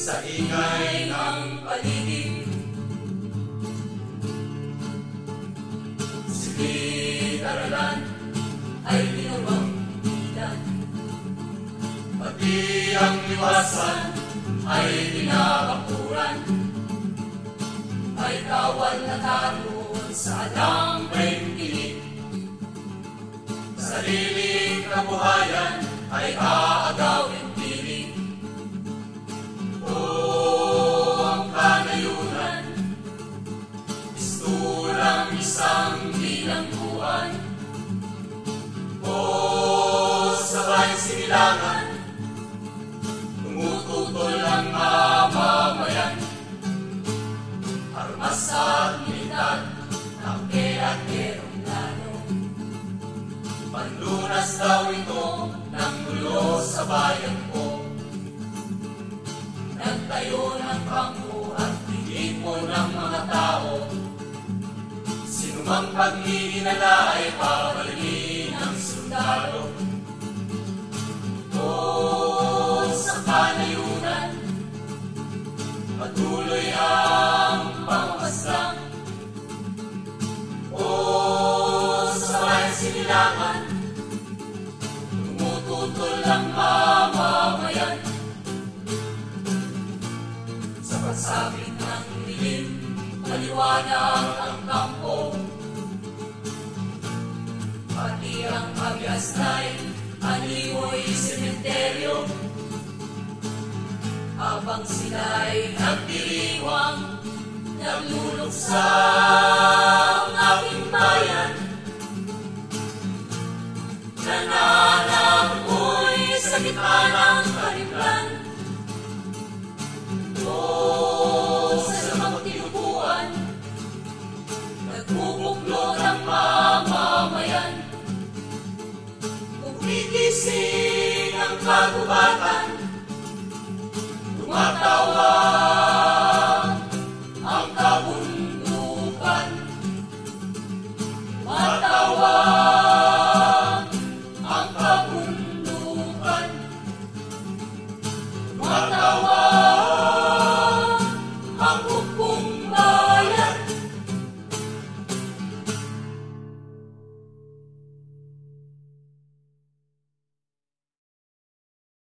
sa ingay ng paligid. Silid-aralan ay ginawang ilan. Pati ang liwasan ay binabakuran. Ay kawal na taroon sa alambreng pilit. Sariling kabuhayan ay aagawin sabay sinilangan, tumututol ang mamamayan. Armas at militar, tangke at eroplano. Panlunas daw ito ng gulo sa bayan ko. Nagtayo ng bangko at tinipon ng mga tao. Sino mang pag-iinala ay pabalingin sa sinilangan, tumututol ang mamamayan. Sa pagsabit ng dilim, maliwanag ang kampo. Pati ang abyasnay, aliwoy sementeryo. Habang sila'y nagdiriwang, nagluluksa pagubatan Tumatawag ang kabundan